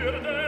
würde